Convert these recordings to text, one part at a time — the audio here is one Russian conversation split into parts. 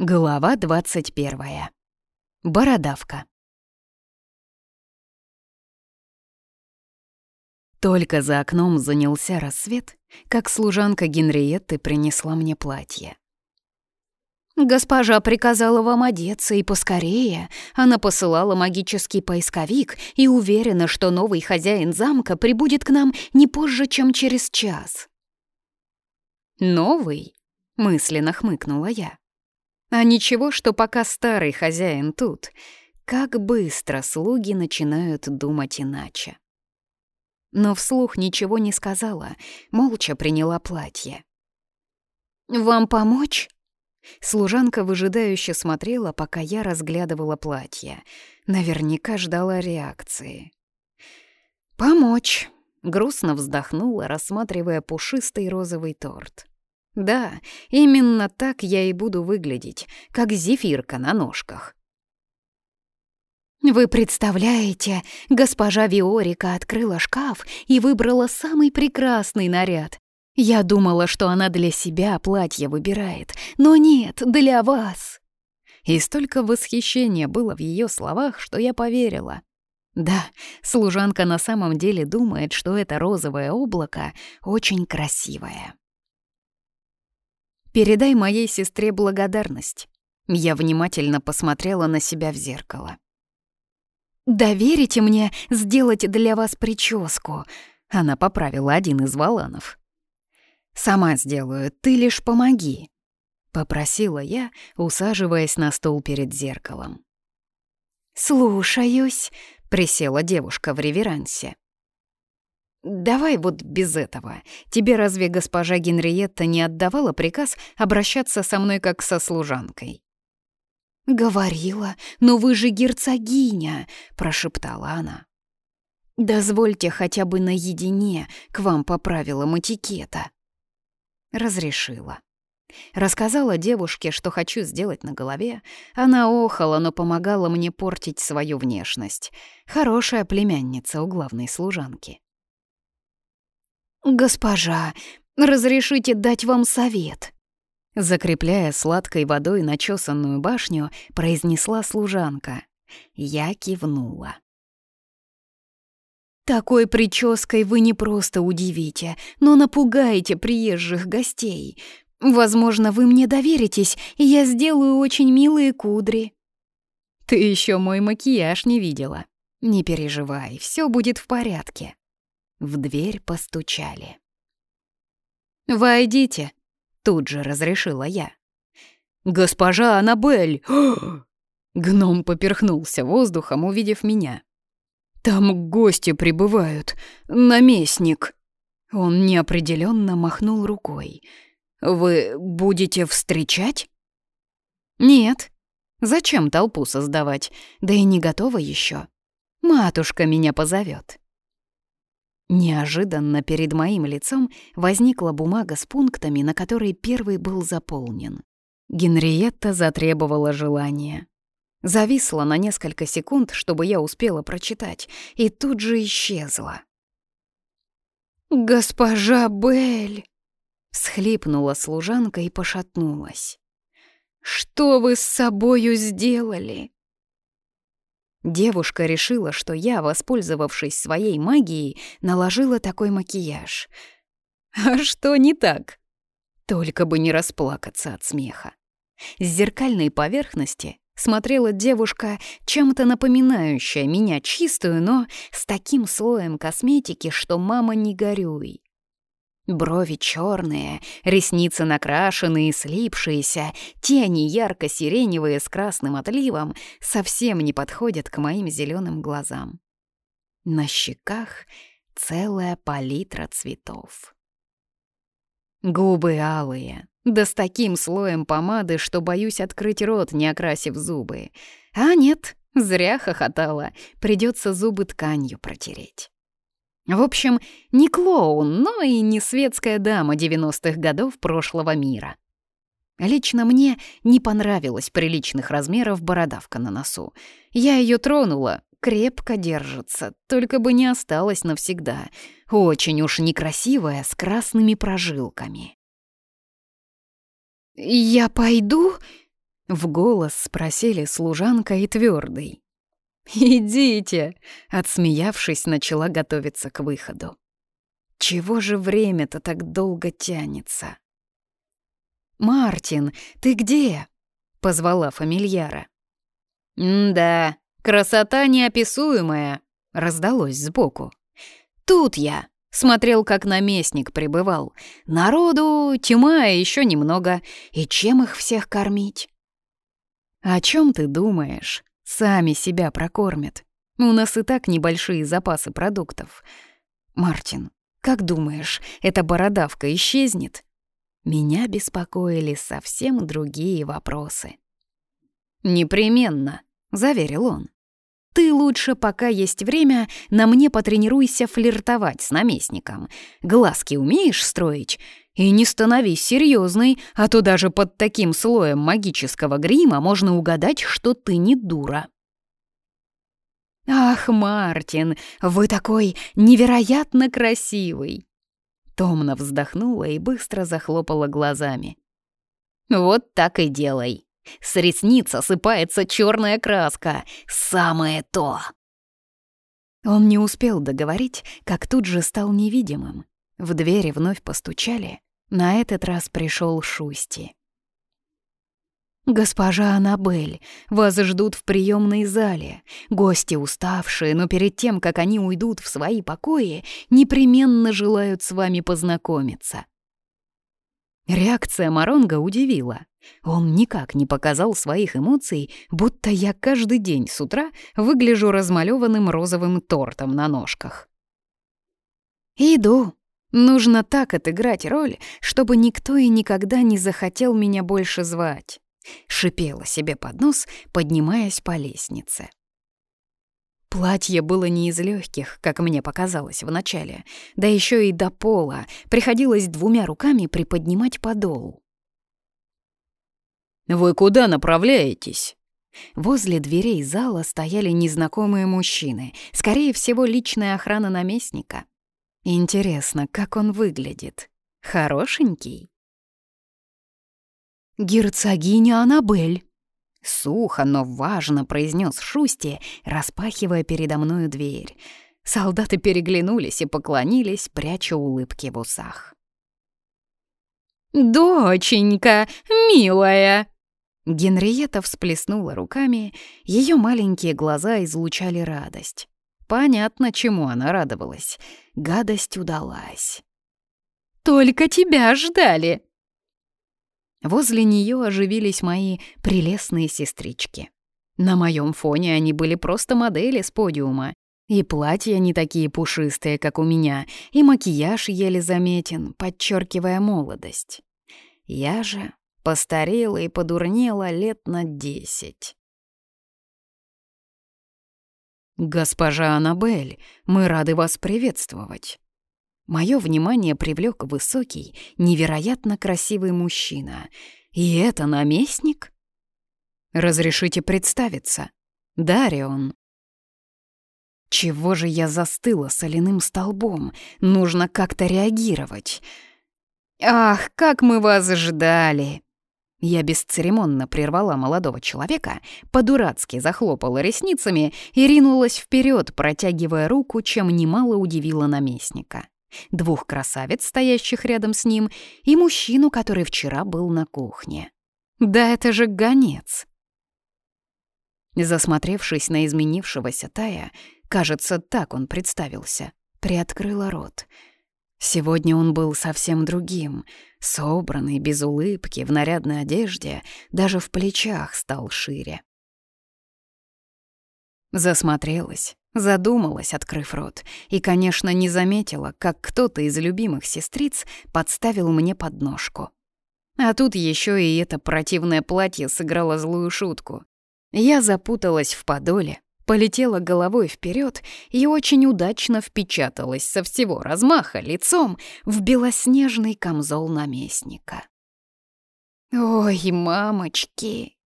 Глава 21. Бородавка. Только за окном занялся рассвет, как служанка Генриетты принесла мне платье. «Госпожа приказала вам одеться и поскорее. Она посылала магический поисковик и уверена, что новый хозяин замка прибудет к нам не позже, чем через час». «Новый?» — мысленно хмыкнула я. А ничего, что пока старый хозяин тут, как быстро слуги начинают думать иначе. Но вслух ничего не сказала, молча приняла платье. «Вам помочь?» Служанка выжидающе смотрела, пока я разглядывала платье. Наверняка ждала реакции. «Помочь», — грустно вздохнула, рассматривая пушистый розовый торт. Да, именно так я и буду выглядеть, как зефирка на ножках. Вы представляете, госпожа Виорика открыла шкаф и выбрала самый прекрасный наряд. Я думала, что она для себя платье выбирает, но нет, для вас. И столько восхищения было в ее словах, что я поверила. Да, служанка на самом деле думает, что это розовое облако очень красивое. Передай моей сестре благодарность. Я внимательно посмотрела на себя в зеркало. «Доверите мне сделать для вас прическу?» Она поправила один из валанов. «Сама сделаю, ты лишь помоги», — попросила я, усаживаясь на стол перед зеркалом. «Слушаюсь», — присела девушка в реверансе. «Давай вот без этого. Тебе разве госпожа Генриетта не отдавала приказ обращаться со мной как со служанкой?» «Говорила, но вы же герцогиня», — прошептала она. «Дозвольте хотя бы наедине к вам по правилам этикета». Разрешила. Рассказала девушке, что хочу сделать на голове. Она охала, но помогала мне портить свою внешность. Хорошая племянница у главной служанки. «Госпожа, разрешите дать вам совет?» Закрепляя сладкой водой начесанную башню, произнесла служанка. Я кивнула. «Такой прической вы не просто удивите, но напугаете приезжих гостей. Возможно, вы мне доверитесь, и я сделаю очень милые кудри». «Ты еще мой макияж не видела. Не переживай, все будет в порядке». В дверь постучали. «Войдите», — тут же разрешила я. «Госпожа Аннабель!» Гном поперхнулся воздухом, увидев меня. «Там гости прибывают. Наместник!» Он неопределенно махнул рукой. «Вы будете встречать?» «Нет. Зачем толпу создавать? Да и не готова еще. Матушка меня позовет. Неожиданно перед моим лицом возникла бумага с пунктами, на которой первый был заполнен. Генриетта затребовала желания. Зависла на несколько секунд, чтобы я успела прочитать, и тут же исчезла. «Госпожа Белль!» — всхлипнула служанка и пошатнулась. «Что вы с собою сделали?» Девушка решила, что я, воспользовавшись своей магией, наложила такой макияж. А что не так? Только бы не расплакаться от смеха. С зеркальной поверхности смотрела девушка, чем-то напоминающая меня чистую, но с таким слоем косметики, что мама не горюй. Брови черные, ресницы накрашенные, слипшиеся, тени ярко-сиреневые с красным отливом совсем не подходят к моим зеленым глазам. На щеках целая палитра цветов. Губы алые, да с таким слоем помады, что боюсь открыть рот, не окрасив зубы. А нет, зря хохотала, придется зубы тканью протереть. В общем, не клоун, но и не светская дама 90-х годов прошлого мира. Лично мне не понравилась приличных размеров бородавка на носу. Я ее тронула, крепко держится, только бы не осталась навсегда. Очень уж некрасивая, с красными прожилками. «Я пойду?» В голос спросили служанка и твердый. «Идите!» — отсмеявшись, начала готовиться к выходу. Чего же время-то так долго тянется? «Мартин, ты где?» — позвала фамильяра. «Да, красота неописуемая», — раздалось сбоку. «Тут я», — смотрел, как наместник пребывал. «Народу тьма еще немного, и чем их всех кормить?» «О чем ты думаешь? Сами себя прокормят. У нас и так небольшие запасы продуктов. Мартин, как думаешь, эта бородавка исчезнет?» Меня беспокоили совсем другие вопросы. «Непременно», — заверил он. «Ты лучше, пока есть время, на мне потренируйся флиртовать с наместником. Глазки умеешь строить? И не становись серьезной, а то даже под таким слоем магического грима можно угадать, что ты не дура». «Ах, Мартин, вы такой невероятно красивый!» Томно вздохнула и быстро захлопала глазами. «Вот так и делай. С ресниц осыпается черная краска. Самое то!» Он не успел договорить, как тут же стал невидимым. В двери вновь постучали. На этот раз пришел Шусти. «Госпожа Аннабель, вас ждут в приемной зале. Гости уставшие, но перед тем, как они уйдут в свои покои, непременно желают с вами познакомиться». Реакция Маронга удивила. Он никак не показал своих эмоций, будто я каждый день с утра выгляжу размалеванным розовым тортом на ножках. «Иду. Нужно так отыграть роль, чтобы никто и никогда не захотел меня больше звать». Шипела себе под нос, поднимаясь по лестнице. Платье было не из легких, как мне показалось вначале, да еще и до пола приходилось двумя руками приподнимать подол. «Вы куда направляетесь?» Возле дверей зала стояли незнакомые мужчины, скорее всего, личная охрана наместника. Интересно, как он выглядит? Хорошенький? «Герцогиня Аннабель!» Сухо, но важно произнес Шусти, распахивая передо мною дверь. Солдаты переглянулись и поклонились, пряча улыбки в усах. «Доченька, милая!» Генриетта всплеснула руками, ее маленькие глаза излучали радость. Понятно, чему она радовалась. Гадость удалась. «Только тебя ждали!» Возле нее оживились мои прелестные сестрички. На моем фоне они были просто модели с подиума. И платья не такие пушистые, как у меня, и макияж еле заметен, подчеркивая молодость. Я же постарела и подурнела лет на десять. «Госпожа Аннабель, мы рады вас приветствовать». Мое внимание привлек высокий, невероятно красивый мужчина. И это наместник? Разрешите представиться. Дарион. Чего же я застыла соляным столбом? Нужно как-то реагировать. «Ах, как мы вас ждали!» Я бесцеремонно прервала молодого человека, по-дурацки захлопала ресницами и ринулась вперед, протягивая руку, чем немало удивила наместника двух красавиц, стоящих рядом с ним, и мужчину, который вчера был на кухне. Да это же гонец! Засмотревшись на изменившегося Тая, кажется, так он представился, приоткрыла рот. Сегодня он был совсем другим, собранный, без улыбки, в нарядной одежде, даже в плечах стал шире. Засмотрелась, Задумалась, открыв рот, и, конечно, не заметила, как кто-то из любимых сестриц подставил мне подножку. А тут еще и это противное платье сыграло злую шутку. Я запуталась в подоле, полетела головой вперед и очень удачно впечаталась со всего размаха лицом в белоснежный камзол наместника. «Ой, мамочки!»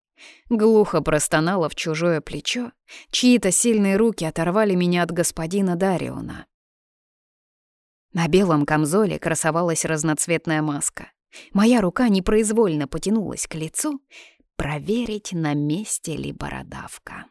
Глухо простонала в чужое плечо, чьи-то сильные руки оторвали меня от господина Дариона. На белом камзоле красовалась разноцветная маска. Моя рука непроизвольно потянулась к лицу. проверить, на месте ли бородавка.